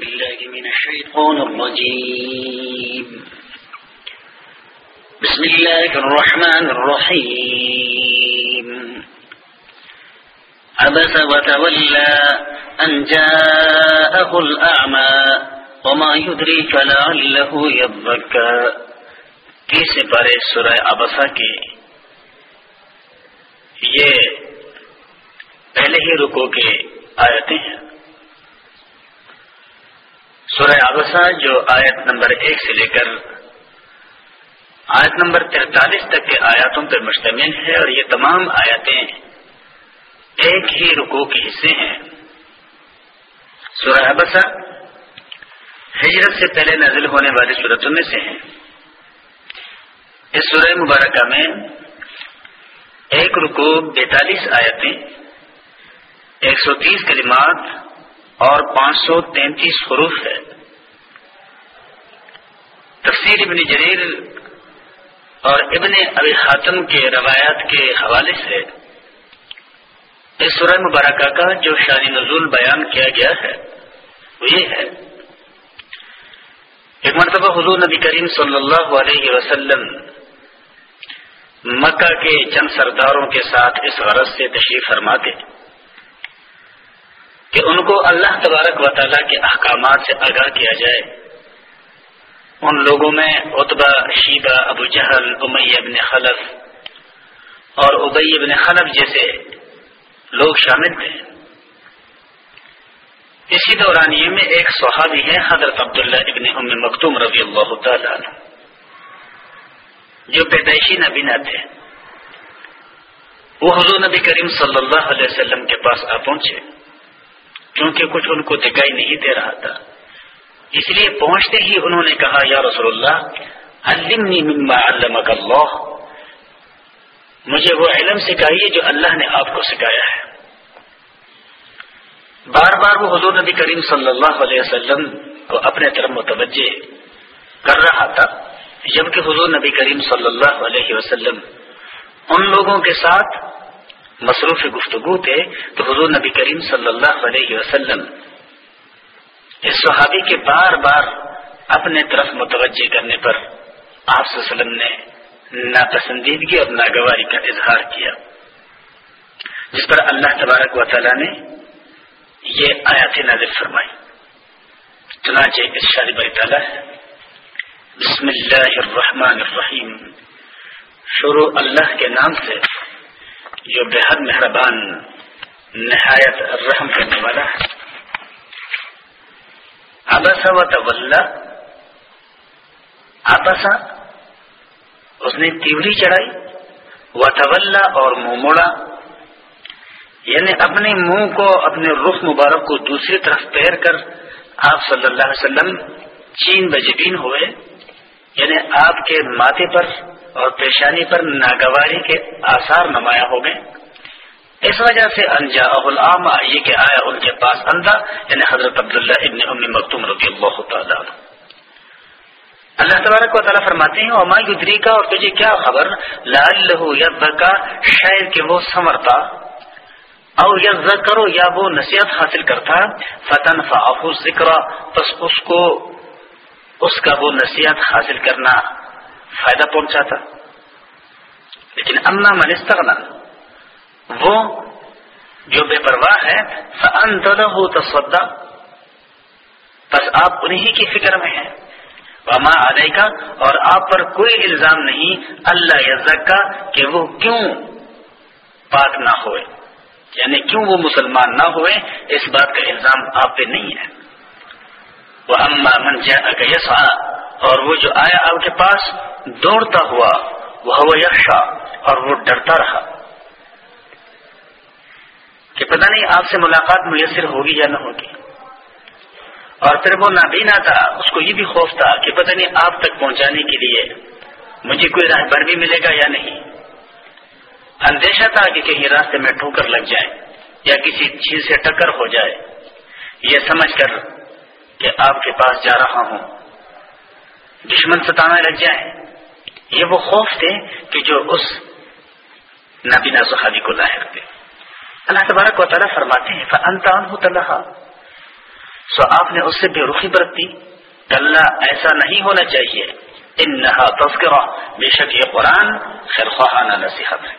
بالله من الشيطان الرجيم. بسم الله الرحمن الرحيم. عبس وتولى أن جاءه الأعمى، وما يدريك لعله يذكى تیسرے پارے سورہ ابسا کے؟ یہ پہلے ہی رکو کے آیتیں ہیں۔ سورہ آبسا جو آیت نمبر ایک سے لے کر آیت نمبر تینتالیس تک کے آیاتوں پر مشتمل ہے اور یہ تمام آیتیں ایک ہی رکو کے حصے ہیں۔ سورہ ابسا ہجرت سے پہلے نازل ہونے والی صورتوں میں سے ہیں۔ اس سورہ مبارکہ میں ایک رکو بیتالیس آیتیں، ایک سو تیس کلمات اور پانچ سو تینتیس حروف ہے۔ تفسیر ابن جریر اور ابن ابی حاتم کے روایات کے حوالے سے اس سورہ مبارکہ کا جو شانی نزول بیان کیا گیا ہے، وہ یہ ہے، ایک مرتبہ حضور نبی کریم صلی اللہ علیہ وسلم مکہ کے چند سرداروں کے ساتھ اس غرض سے تشریف فرماتے کہ ان کو اللہ تبارک و تعالیٰ کے احکامات سے آگاہ کیا جائے۔ ان لوگوں میں اتبا شیبہ، ابو جہل امی ابن خلف اور ابئی ابن خلف جیسے لوگ شامل تھے۔ اسی دورانیے میں ایک صحابی ہے حضرت عبداللہ ابن ام مکتوم رضی اللہ تعالی جو پیدائشی نبینا تھے۔ وہ حضور نبی کریم صلی اللہ علیہ وسلم کے پاس آ پہنچے کیونکہ کچھ ان کو دکھائی نہیں دے رہا تھا۔ اس لیے پہنچتے ہی انہوں نے کہا، یا رسول اللہ، علمنی مما علمک اللہ. مجھے وہ علم سکھائیے جو اللہ نے آپ کو سکھایا ہے۔ بار بار وہ حضور نبی کریم صلی اللہ علیہ وسلم کو اپنے طرف متوجہ کر رہا تھا جبکہ حضور نبی کریم صلی اللہ علیہ وسلم ان لوگوں کے ساتھ مصروف گفتگو تھے، تو حضور نبی کریم صلی اللہ علیہ وسلم اس صحابی کے بار بار اپنے طرف متوجہ کرنے پر آپ وسلم نے ناپسندیدگی اور ناگواری کا اظہار کیا، جس پر اللہ تبارک و تعالی نے یہ آیات نازل فرمائی۔ چنانچہ اس شادی بری تعالیٰ ہے۔ بسم اللہ الرحمن الرحیم۔ شروع اللہ کے نام سے جو بے حد مہربان، نہایت رحم کرنے والا ہے۔ آبسا و طول آبسا اس نے تیوری چڑھائی. و طول اور منہ موڑا. یعنی اپنے منہ کو، اپنے رخ مبارک کو دوسری طرف پیر کر آپ صلی اللہ علیہ وسلم چین بجبین ہوئے. یعنی آپ کے ماتھے پر اور پیشانی پر ناگواری کے آثار نمایاں ہو گئے. اس وجہ سے انجا العام یہ کہ آیا ان کے پاس اندھا یعنی حضرت عبداللہ ابن ام مکتوم رضی اللہ تعالیٰ اللہ تبارک و تعالیٰ فرماتے ہیں اما یدری کا اور تجھے کیا خبر؟ لال لہو کا شاید کہ وہ سمرتا اور یا کرو یا وہ نصیحت حاصل کرتا فتن فاف ذکر بس اس کو، اس کا وہ نصیحت حاصل کرنا فائدہ پہنچاتا۔ لیکن اما من استغنا وہ جو بے پرواہ ہے تصدا بس آپ انہی کی فکر میں ہیں۔ وما علیہ کا اور آپ پر کوئی الزام نہیں۔ اللہ یزک کا کہ وہ کیوں پاک نہ ہوئے۔ یعنی کیوں وہ مسلمان نہ ہوئے۔ اس بات کا الزام آپ پہ نہیں ہے۔ وہ اما من اور وہ جو آیا آپ کے پاس، دوڑتا ہوا وہ یکشا اور وہ ڈرتا رہا۔ کہ پتہ نہیں آپ سے ملاقات میسر ہوگی یا نہ ہوگی۔ اور پھر وہ نابینا تھا، اس کو یہ بھی خوف تھا کہ پتہ نہیں آپ تک پہنچانے کے لیے مجھے کوئی راہ بھی ملے گا یا نہیں۔ اندیشہ تھا کہ کہیں راستے میں ٹھوکر لگ جائے یا کسی چیز سے ٹکر ہو جائے۔ یہ سمجھ کر کہ آپ کے پاس جا رہا ہوں۔ دشمن ستانا لگ جائے یہ وہ خوف تھے کہ جو اس نابینا صحابی کو لاحق تھے۔ اللہ تبارک و تعالیٰ فرماتے ہیں سو آپ نے اس سے بے رخی برتی اللہ ایسا نہیں ہونا چاہیے۔ ان نہا تذکرہ بے شک یہ قرآن خیر خواہانہ نصیحت ہے۔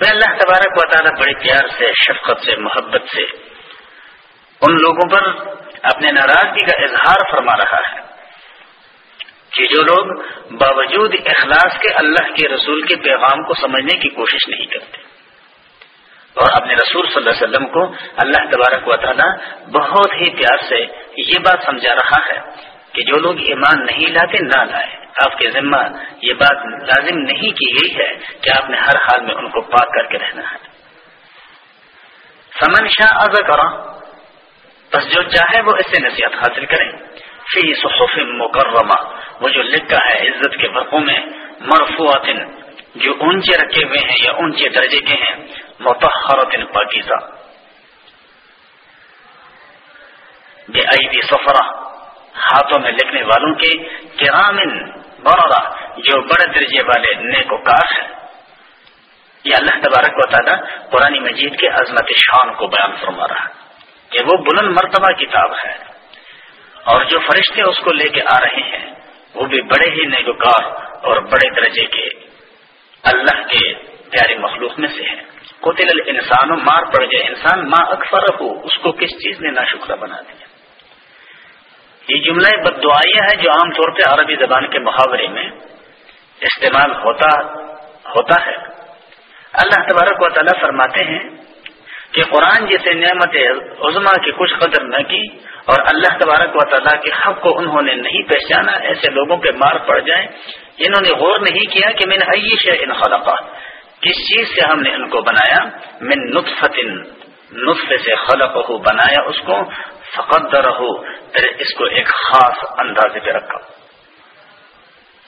میں اللہ تبارک و تعالیٰ بڑے پیار سے، شفقت سے، محبت سے ان لوگوں پر اپنے ناراضگی کا اظہار فرما رہا ہے کہ جو لوگ باوجود اخلاص کے اللہ کے رسول کے پیغام کو سمجھنے کی کوشش نہیں کرتے۔ اور اپنے رسول صلی اللہ علیہ وسلم کو اللہ تبارک و تعالیٰ بہت ہی پیار سے یہ بات سمجھا رہا ہے کہ جو لوگ ایمان نہیں لاتے، نہ لائے۔ آپ کے ذمہ یہ بات لازم نہیں کی گئی ہے کہ آپ نے ہر حال میں ان کو پاک کر کے رہنا ہے۔ سمن شاہ ازا کرا بس جو چاہے وہ اس سے نصیحت حاصل کریں۔ فی صحف مکرمہ، وہ جو لکھا ہے عزت کے برقوں میں مرفوعات جو اونچے رکھے ہوئے ہیں یا اونچے درجے کے ہیں متحرت پاکیزہ بے عیدی سفرا ہاتھوں میں لکھنے والوں کے کرامن برا جو بڑے درجے والے نیک ہیں۔ یہ اللہ تبارک و تعالیٰ قرآن مجید کے عظمت شان کو بیان فرما رہا ہے کہ وہ بلند مرتبہ کتاب ہے۔ اور جو فرشتے اس کو لے کے آ رہے ہیں، وہ بھی بڑے ہی نیگوکار اور بڑے درجے کے اللہ کے پیارے مخلوق میں سے ہیں کوتل و مار پڑ گئے۔ انسان ماں اکثر ہو، اس کو کس چیز نے ناشکرہ بنا دیا؟ یہ جملہ بد دعائیاں ہے جو عام طور پہ عربی زبان کے محاورے میں استعمال ہوتا ہوتا ہے۔ اللہ تبارک و تعالیٰ فرماتے ہیں کہ قرآن جیسے نعمت عظما کی کچھ قدر نہ کی اور اللہ تبارک و تعالیٰ کے حق کو انہوں نے نہیں پہچانا، ایسے لوگوں پہ مار پڑ جائیں۔ انہوں نے غور نہیں کیا کہ من عیش ان خلقہ کس چیز سے ہم نے ان کو بنایا؟ من نطفت نطفے سے خلق ہو بنایا اس کو۔ فقدر ہو پھر اس کو ایک خاص اندازے پہ رکھا۔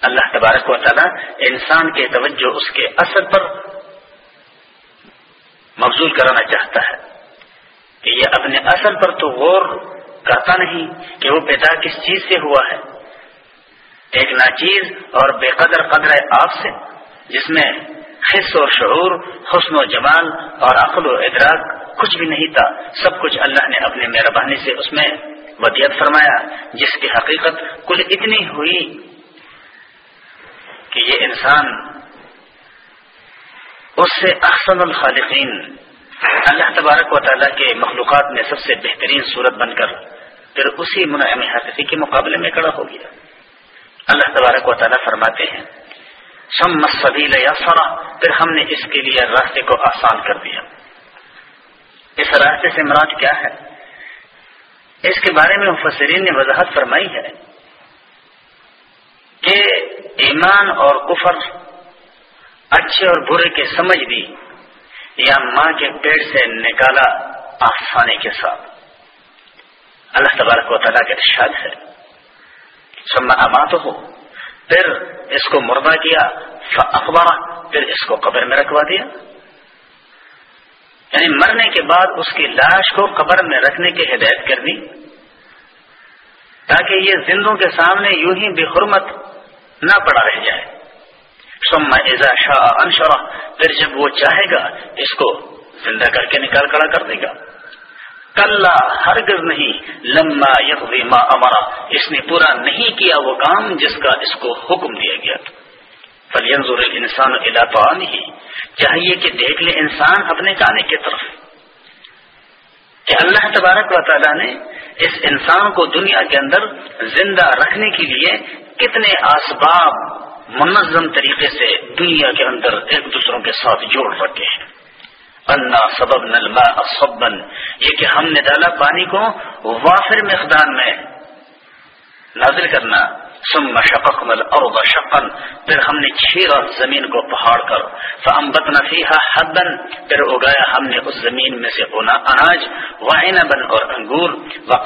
اللہ تبارک و تعالیٰ انسان کے توجہ اس کے اثر پر مبزول کرانا چاہتا ہے کہ یہ اپنے اصل پر تو غور کرتا نہیں کہ وہ پیدا کس چیز سے ہوا ہے۔ ایک ناچیز اور بے قدر قدر آپ سے، جس میں حص اور شعور، حسن و جمال اور عقل و ادراک کچھ بھی نہیں تھا۔ سب کچھ اللہ نے اپنے مہربانی سے اس میں ودیت فرمایا، جس کی حقیقت کل اتنی ہوئی کہ یہ انسان اس سے احسن الخالقین۔ اللہ تبارک و تعالیٰ کے مخلوقات میں سب سے بہترین صورت بن کر پھر اسی منعم حقیقی کے مقابلے میں کڑا ہو گیا۔ اللہ تبارک و تعالیٰ فرماتے ہیں سم سبیل یا سرا پھر ہم نے اس کے لیے راستے کو آسان کر دیا۔ اس راستے سے مراد کیا ہے؟ اس کے بارے میں مفسرین نے وضاحت فرمائی ہے کہ ایمان اور کفر اچھے اور برے کے سمجھ دی یا ماں کے پیٹ سے نکالا آسانی کے ساتھ۔ اللہ تبارک و تعالیٰ کے ارشاد ہے۔ سما امات ہو پھر اس کو مردہ کیا اخبار پھر اس کو قبر میں رکھوا دیا۔ یعنی مرنے کے بعد اس کی لاش کو قبر میں رکھنے کی ہدایت کر دی۔ تاکہ یہ زندوں کے سامنے یوں ہی بے حرمت نہ پڑا رہ جائے۔ ایزا شاہ انشرا پھر جب وہ چاہے گا، اس کو زندہ کر کے نکال کڑا کر دے گا۔ کل ہرگز نہیں لمبا ما امرا اس نے پورا نہیں کیا وہ کام جس کا اس کو حکم دیا گیا تھا۔ فلینظر انسان علاقہ نہیں چاہیے کہ دیکھ لے انسان اپنے کانے کی طرف۔ کہ اللہ تبارک و تعالیٰ نے اس انسان کو دنیا کے اندر زندہ رکھنے کے لیے کتنے اسباب منظم طریقے سے دنیا کے اندر ایک دوسروں کے ساتھ جوڑ رکھے ہیں۔ انا سبب نلما سبن یہ کہ ہم نے ڈالا پانی کو وافر مقدار میں۔ نازل کرنا۔ سم شفق مل اور شقن پھر ہم نے چھیرا زمین کو پہاڑ کر فمبت نفیحہ حدن پھر اگایا ہم نے اس زمین میں سے اونا اناج و بن اور انگور و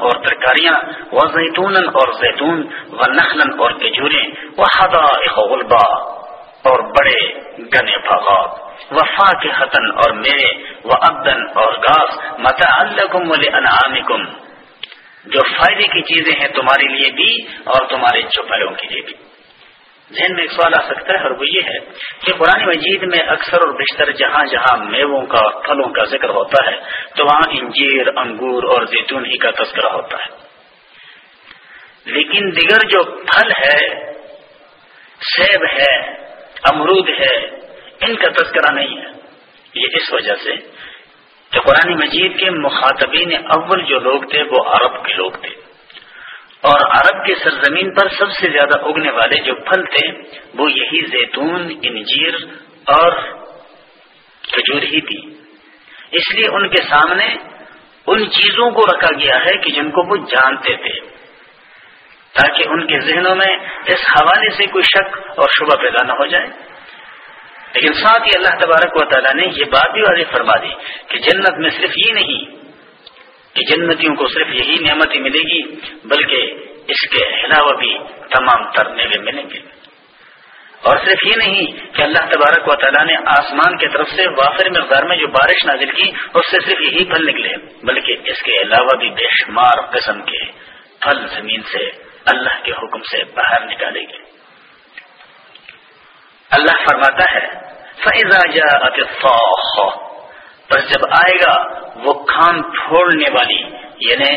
اور ترکاریاں و زیتون اور زیتون و نخلن اور کجوریں و حدا غلبا اور بڑے گنے باغات وفا کے حتن اور میرے و ابدن اور گاس متا الکم جو فائدے کی چیزیں ہیں تمہارے لیے بھی اور تمہارے چوپلوں کے لیے بھی۔ ذہن میں ایک سوال آ سکتا ہے اور وہ یہ ہے کہ قرآن مجید میں اکثر اور بیشتر جہاں جہاں میووں کا اور پھلوں کا ذکر ہوتا ہے، تو وہاں انجیر، انگور اور زیتون ہی کا تذکرہ ہوتا ہے۔ لیکن دیگر جو پھل ہے، سیب ہے، امرود ہے، ان کا تذکرہ نہیں ہے۔ یہ اس وجہ سے کہ قرآن مجید کے مخاطبین اول جو لوگ تھے وہ عرب کے لوگ تھے۔ اور عرب کے سرزمین پر سب سے زیادہ اگنے والے جو پھل تھے وہ یہی زیتون، انجیر اور کھجور ہی تھی۔ اس لیے ان کے سامنے ان چیزوں کو رکھا گیا ہے کہ جن کو وہ جانتے تھے۔ تاکہ ان کے ذہنوں میں اس حوالے سے کوئی شک اور شبہ پیدا نہ ہو جائے۔ لیکن ساتھ ہی اللہ تبارک و تعالیٰ نے یہ بات بھی واضح فرما دی کہ جنت میں صرف یہ نہیں کہ جنتیوں کو صرف یہی نعمتیں ملے گی، بلکہ اس کے علاوہ بھی تمام تر میوے ملیں گے۔ اور صرف یہ نہیں کہ اللہ تبارک و تعالیٰ نے آسمان کی طرف سے وافر مقدار میں جو بارش نازل کی، اس سے صرف یہی پھل نکلے، بلکہ اس کے علاوہ بھی بے شمار قسم کے پھل زمین سے اللہ کے حکم سے باہر نکالے گے اللہ فرماتا ہے فیضا جا پر جب آئے گا وہ کھان پھوڑنے والی یعنی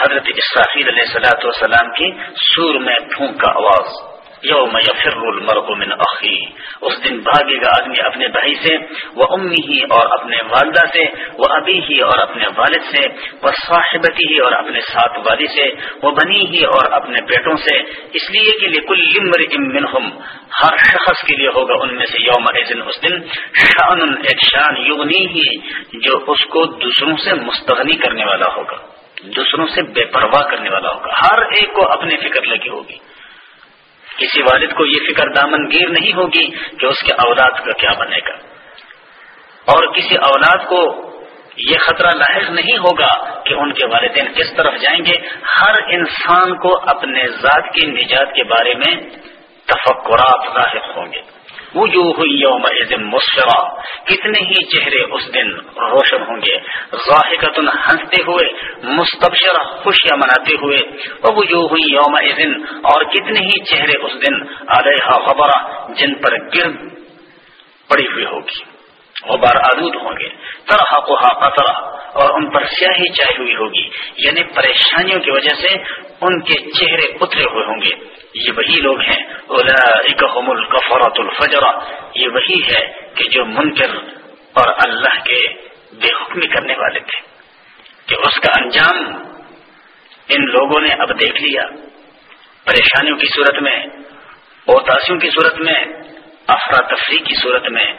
حضرت اسرافیل علیہ سلاۃ والسلام کی سور میں پھونک کا آواز۔ یوم یفر المرء من اخی۔ اس دن بھاگے گا آدمی اپنے بھائی سے، وہ امی ہی اور اپنے والدہ سے، وہ ابھی ہی اور اپنے والد سے، وہ صاحبتی ہی اور اپنے ساتھ والی سے، وہ بنی ہی اور اپنے بیٹوں سے۔ اس لیے کہ لکل لمر منہم، ہر شخص کے لیے ہوگا ان میں سے یوم اس دن شان ایک شان یغنی ہی، جو اس کو دوسروں سے مستغنی کرنے والا ہوگا۔ دوسروں سے بے پرواہ کرنے والا ہوگا۔ ہر ایک کو اپنی فکر لگی ہوگی۔ کسی والد کو یہ فکر دامن گیر نہیں ہوگی کہ اس کے اولاد کا کیا بنے گا۔ اور کسی اولاد کو یہ خطرہ لاحق نہیں ہوگا کہ ان کے والدین کس طرف جائیں گے۔ ہر انسان کو اپنے ذات کی نجات کے بارے میں تفکرات لاحق ہوں گے۔ وجوہ یوم مسفرا کتنے ہی چہرے اس دن روشن ہوں گے۔ ظاہر ہنستے ہوئے، مستبشرہ خوشیاں مناتے ہوئے۔ وجوہ یوم اور کتنے ہی چہرے اس دن علیہ خبر جن پر گرد پڑی ہوئی ہوگی۔ غبار آلود ہوں گے۔ طرح کوہا قطرہ، اور ان پر سیاہی چاہی ہوئی ہوگی۔ یعنی پریشانیوں کی وجہ سے ان کے چہرے اترے ہوئے ہوں گے۔ یہ وہی لوگ ہیں الکفرت الفجرا یہ وہی ہے کہ جو منکر اور اللہ کے بے حکمی کرنے والے تھے۔ کہ اس کا انجام ان لوگوں نے اب دیکھ لیا۔ پریشانیوں کی صورت میں اوتاسیوں کی صورت میں، افراتفری کی صورت میں۔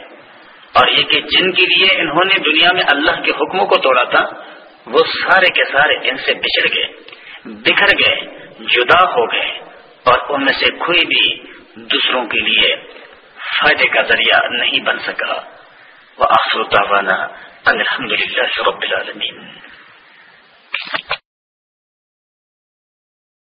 اور یہ کہ جن کے لیے انہوں نے دنیا میں اللہ کے حکموں کو توڑا تھا، وہ سارے کے سارے ان سے بچڑ گئے، بکھر گئے، جدا ہو گئے۔ اور ان میں سے کوئی بھی دوسروں کے لیے فائدے کا ذریعہ نہیں بن سکا۔ وہ آخر تعوانا الحمد للہ رب العالمین